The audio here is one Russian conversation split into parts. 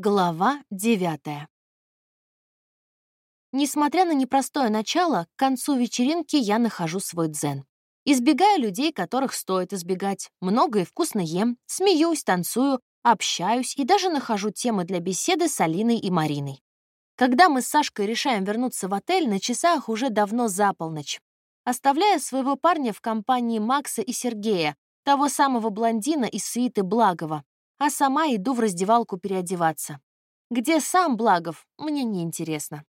Глава девятая. Несмотря на непростое начало, к концу вечеринки я нахожу свой дзен. Избегаю людей, которых стоит избегать. Много и вкусно ем, смеюсь, танцую, общаюсь и даже нахожу темы для беседы с Алиной и Мариной. Когда мы с Сашкой решаем вернуться в отель, на часах уже давно за полночь. Оставляя своего парня в компании Макса и Сергея, того самого блондина из свиты Благова, а сама иду в раздевалку переодеваться. Где сам Благов, мне не интересно.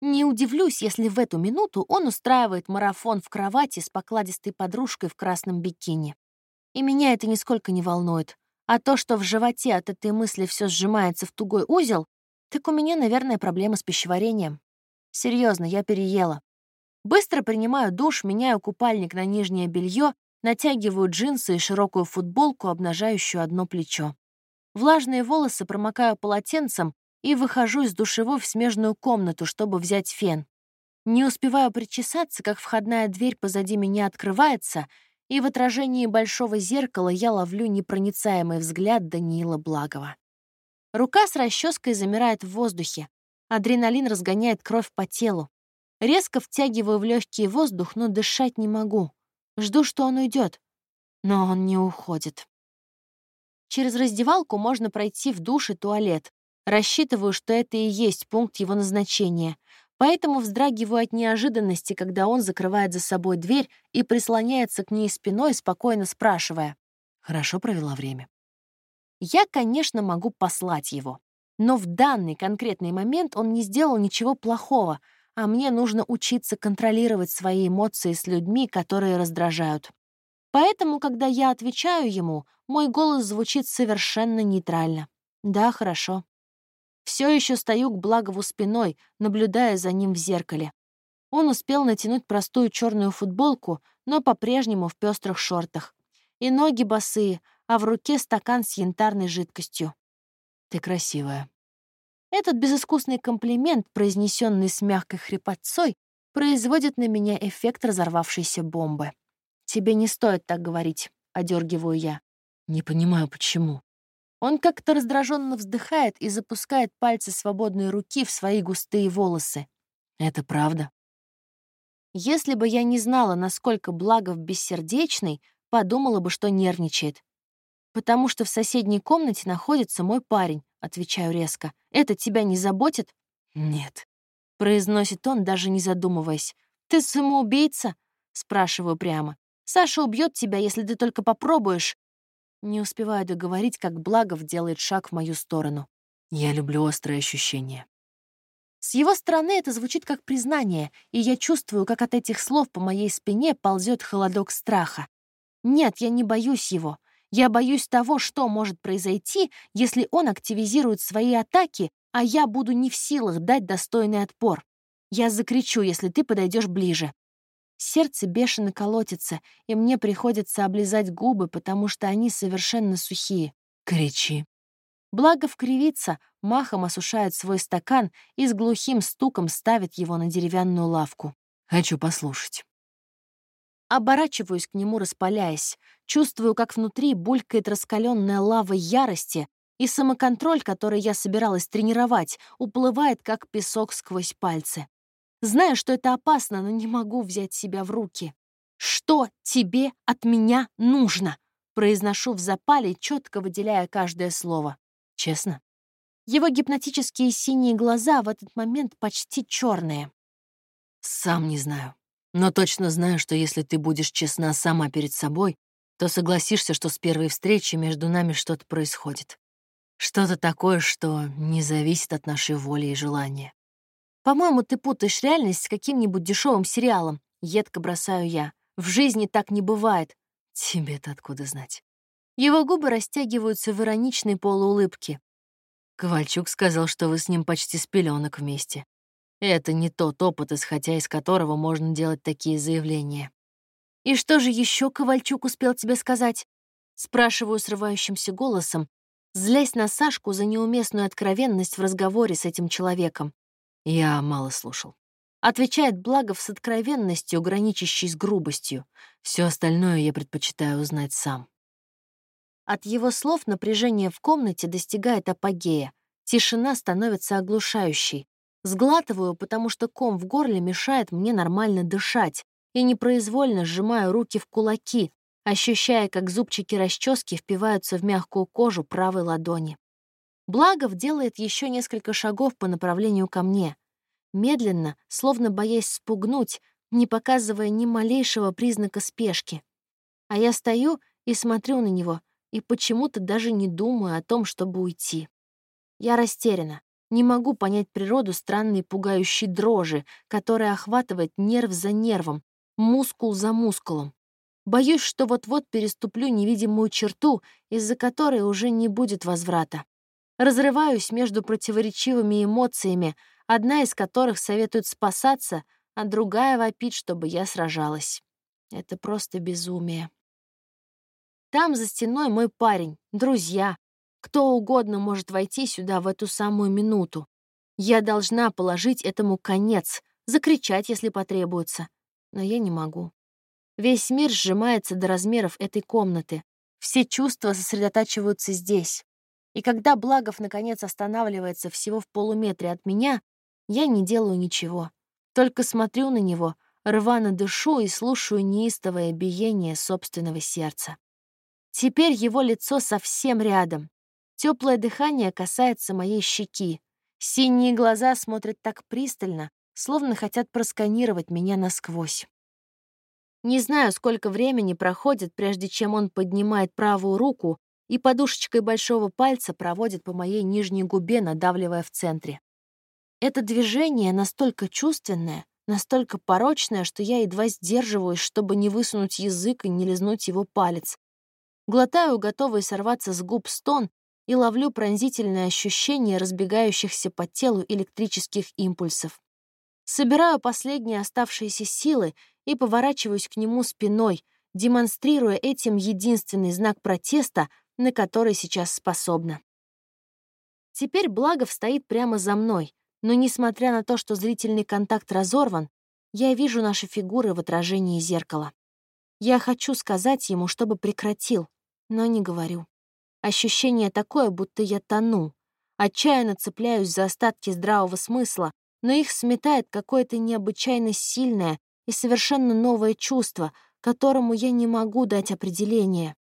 Не удивлюсь, если в эту минуту он устраивает марафон в кровати с покладистой подружкой в красном бикини. И меня это нисколько не волнует. А то, что в животе от этой мысли все сжимается в тугой узел, так у меня, наверное, проблема с пищеварением. Серьезно, я переела. Быстро принимаю душ, меняю купальник на нижнее белье, натягиваю джинсы и широкую футболку, обнажающую одно плечо. Влажные волосы промокаю полотенцем и выхожу из душевой в смежную комнату, чтобы взять фен. Не успеваю причесаться, как входная дверь позади меня открывается, и в отражении большого зеркала я ловлю непроницаемый взгляд Даниила Благова. Рука с расческой замирает в воздухе. Адреналин разгоняет кровь по телу. Резко втягиваю в легкий воздух, но дышать не могу. Жду, что он уйдет. Но он не уходит. Через раздевалку можно пройти в душ и туалет. Рассчитываю, что это и есть пункт его назначения. Поэтому вздрагиваю от неожиданности, когда он закрывает за собой дверь и прислоняется к ней спиной, спокойно спрашивая. «Хорошо провела время». Я, конечно, могу послать его. Но в данный конкретный момент он не сделал ничего плохого, а мне нужно учиться контролировать свои эмоции с людьми, которые раздражают. Поэтому, когда я отвечаю ему, мой голос звучит совершенно нейтрально. Да, хорошо. Все еще стою к Благову спиной, наблюдая за ним в зеркале. Он успел натянуть простую черную футболку, но по-прежнему в пестрых шортах. И ноги босые, а в руке стакан с янтарной жидкостью. «Ты красивая». Этот безыскусный комплимент, произнесенный с мягкой хрипотцой, производит на меня эффект разорвавшейся бомбы. «Тебе не стоит так говорить», — одергиваю я. «Не понимаю, почему». Он как-то раздраженно вздыхает и запускает пальцы свободной руки в свои густые волосы. «Это правда?» Если бы я не знала, насколько Благов бессердечный, подумала бы, что нервничает. «Потому что в соседней комнате находится мой парень», — отвечаю резко. «Это тебя не заботит?» «Нет», — произносит он, даже не задумываясь. «Ты самоубийца?» — спрашиваю прямо. Саша убьет тебя, если ты только попробуешь. Не успеваю договорить, как Благов делает шаг в мою сторону. Я люблю острые ощущения. С его стороны это звучит как признание, и я чувствую, как от этих слов по моей спине ползет холодок страха. Нет, я не боюсь его. Я боюсь того, что может произойти, если он активизирует свои атаки, а я буду не в силах дать достойный отпор. Я закричу, если ты подойдешь ближе. Сердце бешено колотится, и мне приходится облизать губы, потому что они совершенно сухие. Кричи. Благо вкривится, махом осушает свой стакан и с глухим стуком ставит его на деревянную лавку. Хочу послушать. Оборачиваюсь к нему, распаляясь. Чувствую, как внутри булькает раскаленная лава ярости, и самоконтроль, который я собиралась тренировать, уплывает, как песок сквозь пальцы. Знаю, что это опасно, но не могу взять себя в руки. «Что тебе от меня нужно?» Произношу в запале, четко выделяя каждое слово. Честно. Его гипнотические синие глаза в этот момент почти черные. «Сам не знаю. Но точно знаю, что если ты будешь честна сама перед собой, то согласишься, что с первой встречи между нами что-то происходит. Что-то такое, что не зависит от нашей воли и желания. «По-моему, ты путаешь реальность с каким-нибудь дешевым сериалом», — едко бросаю я. «В жизни так не бывает». «Тебе-то откуда знать?» Его губы растягиваются в ироничной полуулыбке. Ковальчук сказал, что вы с ним почти с пеленок вместе. Это не тот опыт, исходя из которого можно делать такие заявления. «И что же еще Ковальчук успел тебе сказать?» Спрашиваю срывающимся голосом, злясь на Сашку за неуместную откровенность в разговоре с этим человеком. Я мало слушал. Отвечает Благов с откровенностью, граничащей с грубостью. Все остальное я предпочитаю узнать сам. От его слов напряжение в комнате достигает апогея. Тишина становится оглушающей. Сглатываю, потому что ком в горле мешает мне нормально дышать, и непроизвольно сжимаю руки в кулаки, ощущая, как зубчики расчески впиваются в мягкую кожу правой ладони. Благов делает еще несколько шагов по направлению ко мне. Медленно, словно боясь спугнуть, не показывая ни малейшего признака спешки. А я стою и смотрю на него, и почему-то даже не думаю о том, чтобы уйти. Я растеряна, не могу понять природу странной пугающей дрожи, которая охватывает нерв за нервом, мускул за мускулом. Боюсь, что вот-вот переступлю невидимую черту, из-за которой уже не будет возврата. Разрываюсь между противоречивыми эмоциями, одна из которых советует спасаться, а другая вопит, чтобы я сражалась. Это просто безумие. Там за стеной мой парень, друзья. Кто угодно может войти сюда в эту самую минуту. Я должна положить этому конец, закричать, если потребуется. Но я не могу. Весь мир сжимается до размеров этой комнаты. Все чувства сосредотачиваются здесь. И когда Благов наконец останавливается всего в полуметре от меня, я не делаю ничего. Только смотрю на него, рвано дышу и слушаю неистовое биение собственного сердца. Теперь его лицо совсем рядом. Теплое дыхание касается моей щеки. Синие глаза смотрят так пристально, словно хотят просканировать меня насквозь. Не знаю, сколько времени проходит, прежде чем он поднимает правую руку и подушечкой большого пальца проводит по моей нижней губе, надавливая в центре. Это движение настолько чувственное, настолько порочное, что я едва сдерживаюсь, чтобы не высунуть язык и не лизнуть его палец. Глотаю, готовый сорваться с губ стон, и ловлю пронзительное ощущение разбегающихся по телу электрических импульсов. Собираю последние оставшиеся силы и поворачиваюсь к нему спиной, демонстрируя этим единственный знак протеста, на который сейчас способна. Теперь Благов стоит прямо за мной, но, несмотря на то, что зрительный контакт разорван, я вижу наши фигуры в отражении зеркала. Я хочу сказать ему, чтобы прекратил, но не говорю. Ощущение такое, будто я тону. Отчаянно цепляюсь за остатки здравого смысла, но их сметает какое-то необычайно сильное и совершенно новое чувство, которому я не могу дать определение.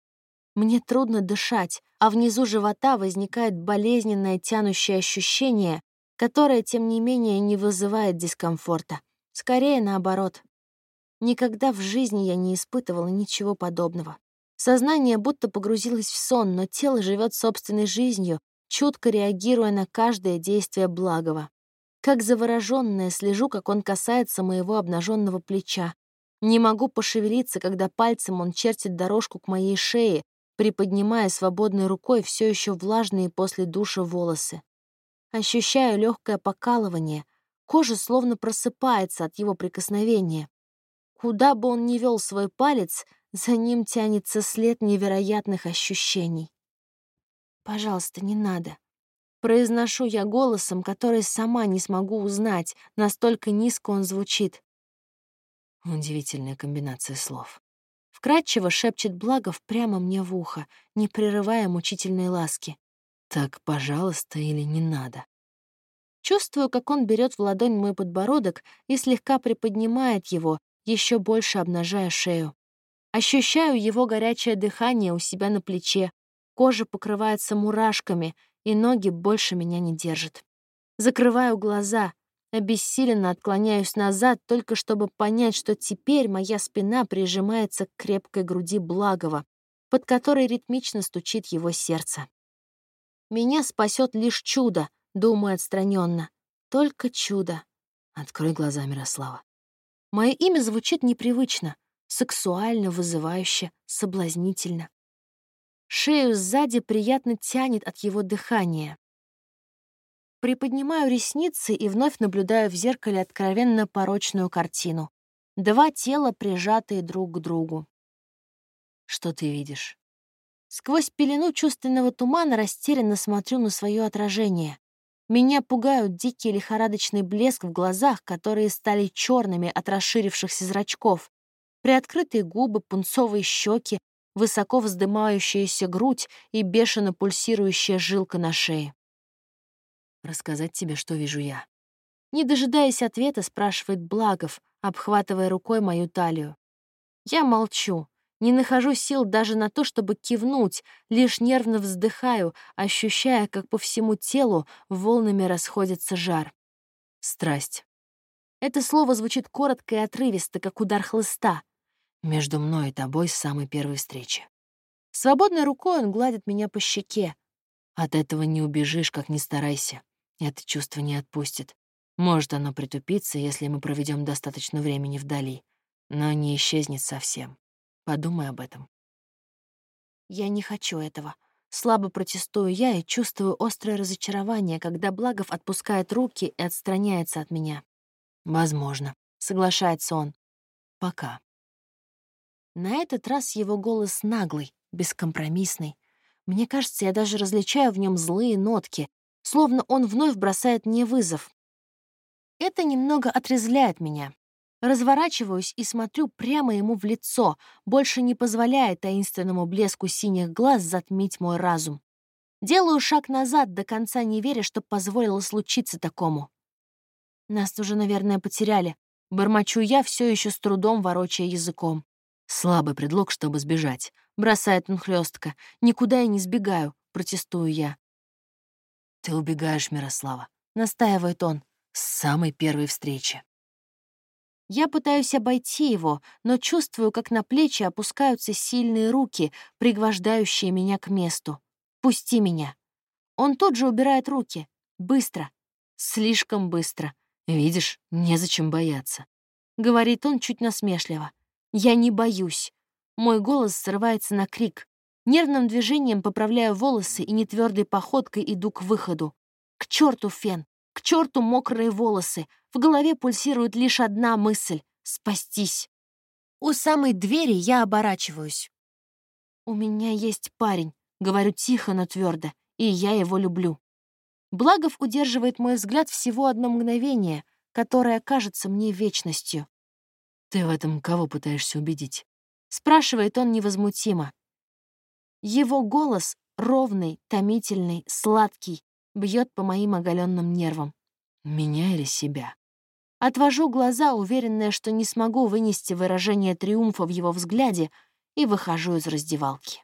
Мне трудно дышать, а внизу живота возникает болезненное тянущее ощущение, которое, тем не менее, не вызывает дискомфорта. Скорее наоборот. Никогда в жизни я не испытывала ничего подобного. Сознание будто погрузилось в сон, но тело живет собственной жизнью, чутко реагируя на каждое действие благого. Как заворожённая слежу, как он касается моего обнаженного плеча. Не могу пошевелиться, когда пальцем он чертит дорожку к моей шее, приподнимая свободной рукой все еще влажные после душа волосы. Ощущаю легкое покалывание, кожа словно просыпается от его прикосновения. Куда бы он ни вел свой палец, за ним тянется след невероятных ощущений. «Пожалуйста, не надо», Произношу я голосом, который сама не смогу узнать, настолько низко он звучит. Удивительная комбинация слов. Вкратчиво шепчет Благов прямо мне в ухо, не прерывая мучительной ласки. «Так, пожалуйста, или не надо?» Чувствую, как он берет в ладонь мой подбородок и слегка приподнимает его, еще больше обнажая шею. Ощущаю его горячее дыхание у себя на плече. Кожа покрывается мурашками, и ноги больше меня не держат. Закрываю глаза, обессиленно отклоняюсь назад, только чтобы понять, что теперь моя спина прижимается к крепкой груди Благова, под которой ритмично стучит его сердце. Меня спасет лишь чудо, думаю отстраненно. Только чудо. Открой глаза, Мирослава. Мое имя звучит непривычно, сексуально, вызывающе, соблазнительно. Шею сзади приятно тянет от его дыхания. Приподнимаю ресницы и вновь наблюдаю в зеркале откровенно порочную картину. Два тела, прижатые друг к другу. Что ты видишь? Сквозь пелену чувственного тумана растерянно смотрю на свое отражение. Меня пугают дикий лихорадочный блеск в глазах, которые стали черными от расширившихся зрачков, приоткрытые губы, пунцовые щеки, высоко вздымающаяся грудь и бешено пульсирующая жилка на шее. Рассказать тебе, что вижу я. Не дожидаясь ответа, спрашивает Благов, обхватывая рукой мою талию. Я молчу, не нахожу сил даже на то, чтобы кивнуть, лишь нервно вздыхаю, ощущая, как по всему телу волнами расходится жар. Страсть. Это слово звучит коротко и отрывисто, как удар хлыста. Между мной и тобой с самой первой встречи. Свободной рукой он гладит меня по щеке. От этого не убежишь, как ни старайся. Это чувство не отпустит. Может, оно притупится, если мы проведем достаточно времени вдали, но не исчезнет совсем. Подумай об этом. Я не хочу этого. Слабо протестую я и чувствую острое разочарование, когда Благов отпускает руки и отстраняется от меня. Возможно, соглашается он. Пока. На этот раз его голос наглый, бескомпромиссный. Мне кажется, я даже различаю в нем злые нотки, словно он вновь бросает мне вызов. Это немного отрезвляет меня. Разворачиваюсь и смотрю прямо ему в лицо, больше не позволяя таинственному блеску синих глаз затмить мой разум. Делаю шаг назад, до конца не веря, что позволило случиться такому. Нас уже, наверное, потеряли. Бормочу я, все еще с трудом ворочая языком. Слабый предлог, чтобы сбежать. Бросает он хлестко. Никуда я не сбегаю, протестую я. Ты убегаешь, Мирослава. Настаивает он. С самой первой встречи. Я пытаюсь обойти его, но чувствую, как на плечи опускаются сильные руки, пригвождающие меня к месту. «Пусти меня!» Он тут же убирает руки. Быстро. Слишком быстро. «Видишь, незачем бояться», — говорит он чуть насмешливо. Я не боюсь. Мой голос срывается на крик. Нервным движением поправляю волосы и нетвердой походкой иду к выходу. К черту фен, к черту мокрые волосы. В голове пульсирует лишь одна мысль — спастись. У самой двери я оборачиваюсь. «У меня есть парень», — говорю тихо, но твердо, и я его люблю. Благов удерживает мой взгляд всего одно мгновение, которое кажется мне вечностью. «Ты в этом кого пытаешься убедить?» — спрашивает он невозмутимо. Его голос ровный, томительный, сладкий, бьет по моим оголенным нервам. «Меня или себя?» Отвожу глаза, уверенная, что не смогу вынести выражение триумфа в его взгляде, и выхожу из раздевалки.